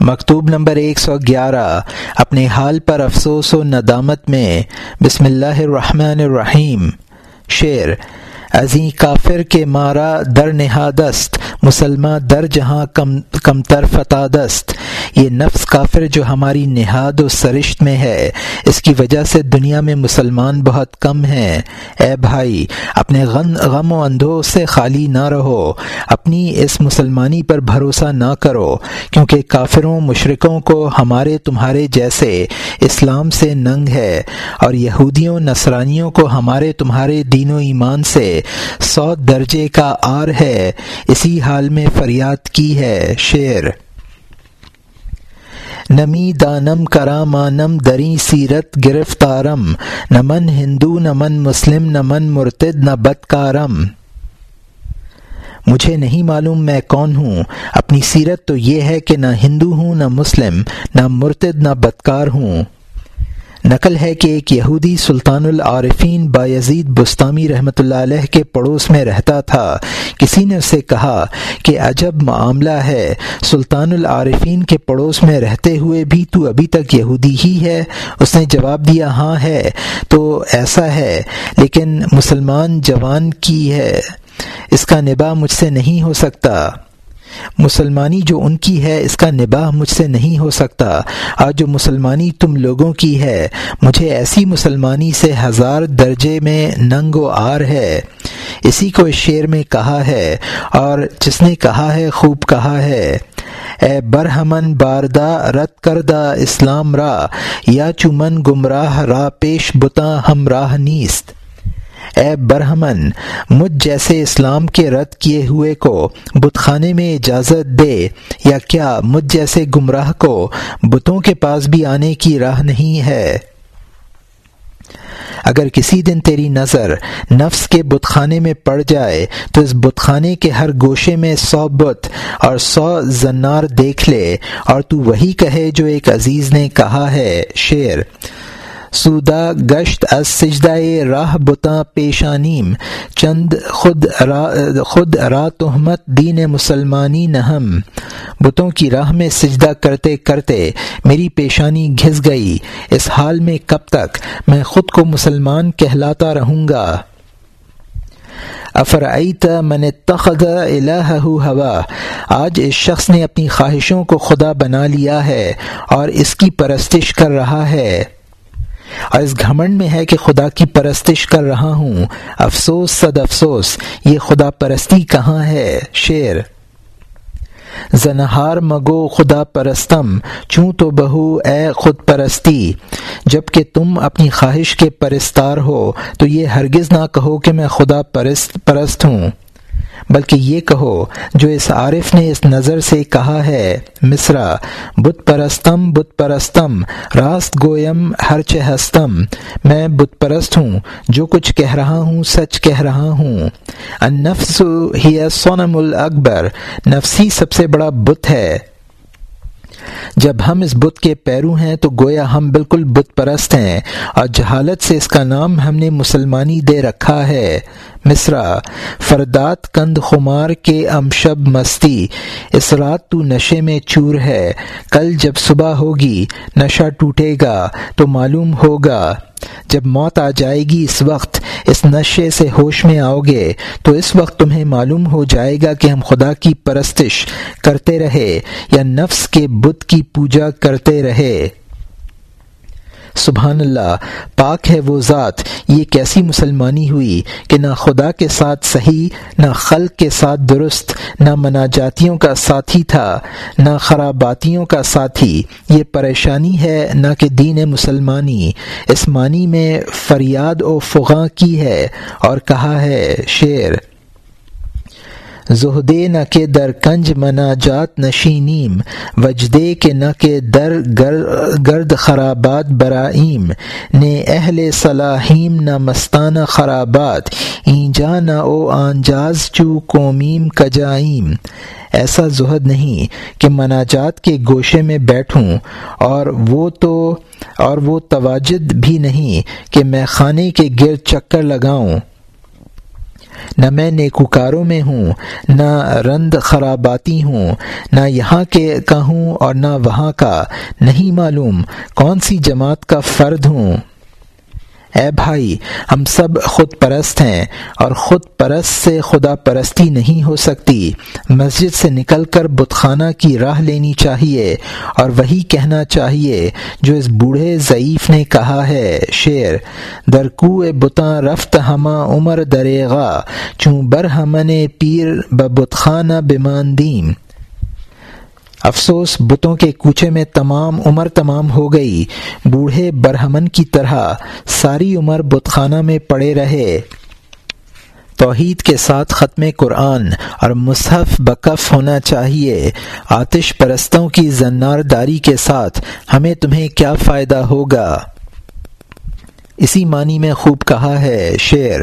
مکتوب نمبر ایک سو گیارہ، اپنے حال پر افسوس و ندامت میں، بسم اللہ الرحمن الرحیم، شعر، ازیں کافر کے مارا در نہادست مسلمہ در جہاں کم کم تر فتادست یہ نفس کافر جو ہماری نہاد و سرشت میں ہے، اس کی وجہ سے دنیا میں مسلمان بہت کم ہیں۔ اے بھائی، اپنے غم غم و اندھو سے خالی نہ رہو، اپنی اس مسلمانی پر بھروسہ نہ کرو، کیونکہ کافروں مشرقوں کو ہمارے تمہارے جیسے اسلام سے ننگ ہے، اور یہودیوں، نصرانیوں کو ہمارے تمہارے دین و ایمان سے سو درجے کا آر ہے۔ اسی حال میں فریاد کی ہے شعر۔ نمی دانم کرامانم دری سیرت گرفتارم نمن ہندو نمن مسلم نمن مرتد نہ بدکارم۔ مجھے نہیں معلوم میں کون ہوں، اپنی سیرت تو یہ ہے کہ نہ ہندو ہوں نہ مسلم، نہ مرتد نہ بدکار ہوں۔ نقل ہے کہ ایک یہودی سلطان العارفین بایزید بستانی رحمۃ اللہ علیہ کے پڑوس میں رہتا تھا۔ کسی نے اسے کہا کہ عجب معاملہ ہے، سلطان العارفین کے پڑوس میں رہتے ہوئے بھی تو ابھی تک یہودی ہی ہے۔ اس نے جواب دیا ہاں ہے، تو ایسا ہے، لیکن مسلمان جوان کی ہے۔ اس کا نباہ مجھ سے نہیں ہو سکتا۔ مسلمانی جو ان کی ہے، اس کا نباہ مجھ سے نہیں ہو سکتا۔ آج جو مسلمانی تم لوگوں کی ہے، مجھے ایسی مسلمانی سے ہزار درجے میں ننگ و آر ہے۔ اسی کو اس شعر میں کہا ہے، اور جس نے کہا ہے، خوب کہا ہے۔ اے برہمن باردہ رت کردہ اسلام را یا چمن گمراہ را پیش بتا ہم راہ نیست۔ اے برہمن، مجھ جیسے اسلام کے رد کیے ہوئے کو بت خانے میں اجازت دے، یا کیا مجھ جیسے گمراہ کو بتوں کے پاس بھی آنے کی راہ نہیں ہے؟ اگر کسی دن تیری نظر نفس کے بت خانے میں پڑ جائے، تو اس بت خانے کے ہر گوشے میں سو بت اور سو زنار دیکھ لے، اور تو وہی کہے جو ایک عزیز نے کہا ہے شعر سودا گشت از سجدہ راہ بتا پیشانیم۔ چند خود را خود را تہمت دین مسلمانی نہم۔ بتوں کی راہ میں سجدہ کرتے کرتے میری پیشانی گھس گئی۔ اس حال میں کب تک میں خود کو مسلمان کہلاتا رہوں گا؟ افرعیت من اتخذ الہ ہوا۔ آج اس شخص نے اپنی خواہشوں کو خدا بنا لیا ہے اور اس کی پرستش کر رہا ہے۔ اور اس گھمنڈ میں ہے کہ خدا کی پرستش کر رہا ہوں۔ افسوس، صد افسوس، یہ خدا پرستی کہاں ہے؟ شعر۔ زنہار مگو خدا پرستم، چوں تو بہو اے خود پرستی۔ جبکہ تم اپنی خواہش کے پرستار ہو، تو یہ ہرگز نہ کہو کہ میں خدا پرست پرست ہوں۔ بلکہ یہ کہو، جو اس عارف نے اس نظر سے کہا ہے، مصرا، بت پرستم بت پرستم، راست گویم ہر چہستم میں بت پرست ہوں، جو کچھ کہہ رہا ہوں، سچ کہہ رہا ہوں۔ النفس ہی سونم الاکبر، نفسی سب سے بڑا بت ہے۔ جب ہم اس بت کے پیرو ہیں تو گویا ہم بالکل بت پرست ہیں اور جہالت سے اس کا نام ہم نے مسلمانی دے رکھا ہے۔ مصرا، فردات کند خمار کے امشب مستی، اس رات تو نشے میں چور ہے۔ کل جب صبح ہوگی، نشہ ٹوٹے گا تو معلوم ہوگا۔ جب موت آ جائے گی اس وقت اس نشے سے ہوش میں آؤ گے، تو اس وقت تمہیں معلوم ہو جائے گا کہ ہم خدا کی پرستش کرتے رہے یا نفس کے بت کی پوجا کرتے رہے۔ سبحان اللہ، پاک ہے وہ ذات۔ یہ کیسی مسلمانی ہوئی کہ نہ خدا کے ساتھ صحیح، نہ خلق کے ساتھ درست، نہ مناجاتیوں کا ساتھی تھا، نہ خراباتیوں کا ساتھی۔ یہ پریشانی ہے نہ کہ دین مسلمانی۔ اس معنی میں فریاد و فغاں کی ہے اور کہا ہے شعر زہدے نہ کہ در کنج منا جات نشینیم، وجدے کے نہ کہ در گرد خرابات برائیم، نے اہل صلاحیم نہ مستانہ خرابات، اینجا نہ او آنجاز چو قومیم کجائیم۔ ایسا زہد نہیں کہ مناجات کے گوشے میں بیٹھوں، اور وہ تو، اور وہ تواجد بھی نہیں کہ میں خانے کے گرد چکر لگاؤں۔ نہ میں نیکوکاروں میں ہوں، نہ رند خراباتی ہوں، نہ یہاں کے کا ہوں اور نہ وہاں کا، نہیں معلوم کون سی جماعت کا فرد ہوں۔ اے بھائی، ہم سب خود پرست ہیں اور خود پرست سے خدا پرستی نہیں ہو سکتی۔ مسجد سے نکل کر بت خانہ کی راہ لینی چاہیے اور وہی کہنا چاہیے جو اس بوڑھے ضعیف نے کہا ہے۔ شعر درکو بتاں رفت ہما عمر دریغا، چوں بر ہمن پیر بت خانہ بماندیم۔ افسوس بتوں کے کوچے میں تمام عمر تمام ہو گئی۔ بوڑھے برہمن کی طرح ساری عمر بت خانہ میں پڑے رہے۔ توحید کے ساتھ ختم قرآن اور مصحف بکف ہونا چاہیے۔ آتش پرستوں کی زنار داری کے ساتھ ہمیں تمہیں کیا فائدہ ہوگا؟ اسی معنی میں خوب کہا ہے شعر،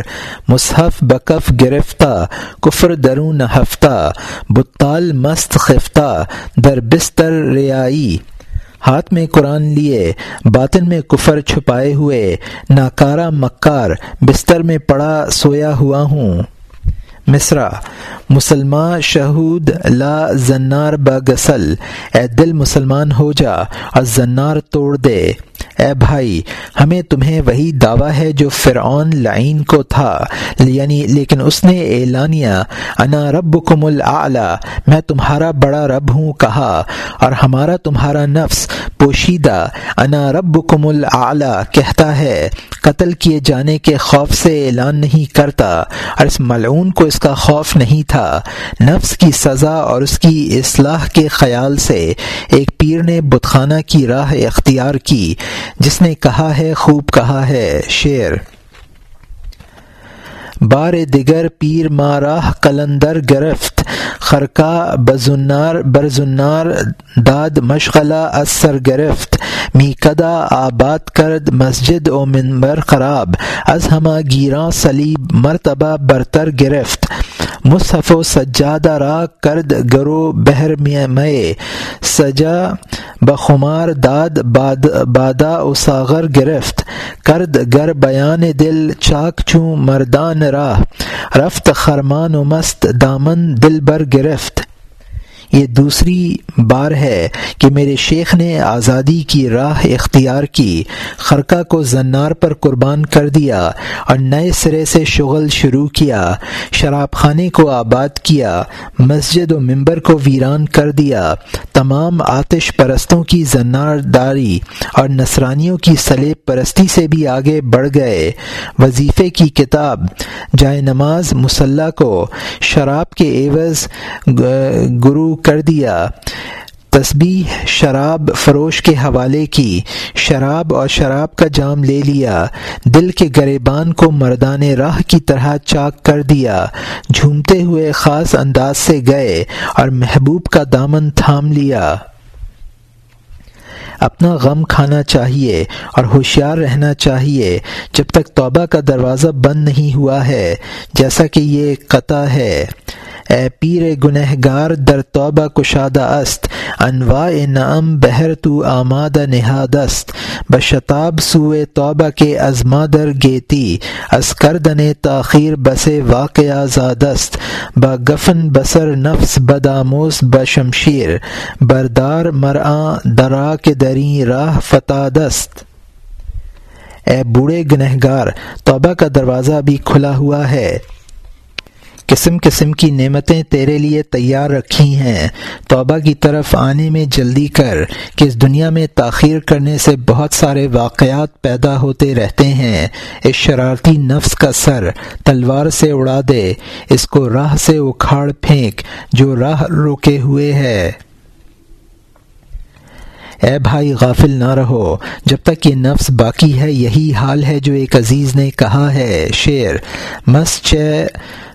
مصحف بکف گرفتہ کفر درون ہفتہ بتال مست خفتہ در بستر ریائی۔ ہاتھ میں قرآن لیے، باطن میں کفر چھپائے ہوئے، ناکارہ مکار، بستر میں پڑا سویا ہوا ہوں۔ مصرا مسلمان شہود لا زنار بغسل اے دل مسلمان ہو جا اور زنار توڑ دے۔ اے بھائی، ہمیں تمہیں وہی دعویٰ ہے جو فرعون لعین کو تھا یعنی لیکن اس نے اعلانیہ انا رب کم میں تمہارا بڑا رب ہوں کہا، اور ہمارا تمہارا نفس پوشیدہ، انا رب کم کہتا ہے، قتل کیے جانے کے خوف سے اعلان نہیں کرتا، اور اس ملعون کو اس اس کا خوف نہیں تھا۔ نفس کی سزا اور اس کی اصلاح کے خیال سے ایک پیر نے بتخانہ کی راہ اختیار کی، جس نے کہا ہے، خوب کہا ہے، شعر۔ بار دیگر پیر ماراہ قلندر گرفت۔ خرکا بزنار برزنار داد مشغلہ اثر گرفت۔ می کدا آباد کرد مسجد و منبر خراب۔ از ہما گیراں سلیب مرتبہ برتر گرفت۔ مصحف و سجادہ را کرد گرو بہر مئے۔ سجا بخمار داد باد بادا و ساغر گرفت۔ کرد گر بیان دل چاک چوں مردان راہ۔ رفت خرمان و مست دامن دل بر گرفت۔ یہ دوسری بار ہے کہ میرے شیخ نے آزادی کی راہ اختیار کی، خرقہ کو زنار پر قربان کر دیا اور نئے سرے سے شغل شروع کیا، شراب خانے کو آباد کیا، مسجد و ممبر کو ویران کر دیا، تمام آتش پرستوں کی زنار داری اور نصرانیوں کی سلیب پرستی سے بھی آگے بڑھ گئے۔ وظیفے کی کتاب، جائے نماز مسلح کو، شراب کے عوض گرو کر دیا۔ تسبیح شراب فروش کے حوالے کی۔ شراب اور شراب کا جام لے لیا۔ دل کے گریبان کو مردان راہ کی طرح چاک کر دیا۔ جھومتے ہوئے خاص انداز سے گئے اور محبوب کا دامن تھام لیا۔ اپنا غم کھانا چاہیے اور ہوشیار رہنا چاہیے۔ جب تک توبہ کا دروازہ بند نہیں ہوا ہے، جیسا کہ یہ قطع ہے۔ اے پیر گنہ گار در توبہ کشادہ است، انواع نعم بہر تو آماد نہادست بشتاب سوئے توبہ کے ازما در گیتی، از کردن تاخیر بس واقع زادست با گفن بسر نفس بداموس بشمشیر بردار مرآں درا کے دری راہ فتادست اے بوڑھے گنہگار، توبہ کا دروازہ بھی کھلا ہوا ہے۔ قسم قسم کی نعمتیں تیرے لیے تیار رکھی ہیں۔ توبہ کی طرف آنے میں جلدی کر کہ اس دنیا میں تاخیر کرنے سے بہت سارے واقعات پیدا ہوتے رہتے ہیں۔ اس شرارتی نفس کا سر تلوار سے اڑا دے۔ اس کو راہ سے اکھاڑ پھینک جو راہ روکے ہوئے ہے۔ اے بھائی غافل نہ رہو۔ جب تک یہ نفس باقی ہے، یہی حال ہے جو ایک عزیز نے کہا ہے۔ شعر مس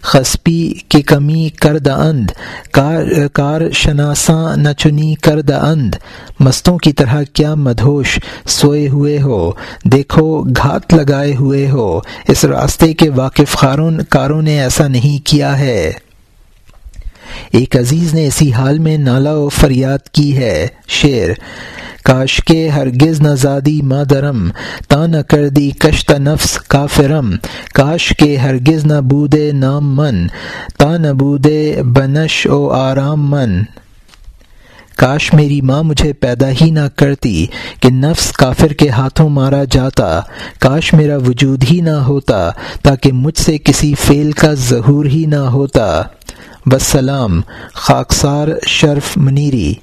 خسپی کی کمی کرد اند، کار کار شناساں نہ چنی کرد اند۔ مستوں کی طرح کیا مدھوش سوئے ہوئے ہو، دیکھو گھات لگائے ہوئے ہو۔ اس راستے کے واقف خارون کاروں نے ایسا نہیں کیا ہے۔ ایک عزیز نے اسی حال میں نالا و فریاد کی ہے، شعر۔ کاش کے ہرگز نہ زادی مادرم، تا نہ کر دی کشت نفس کافرم۔ کاش کے ہرگز نہ بودے نام من، تا نہ بودے بنش او آرام من۔ کاش میری ماں مجھے پیدا ہی نہ کرتی کہ نفس کافر کے ہاتھوں مارا جاتا۔ کاش میرا وجود ہی نہ ہوتا تاکہ مجھ سے کسی فعل کا ظہور ہی نہ ہوتا۔ بسلام خاکسار شرف منیری۔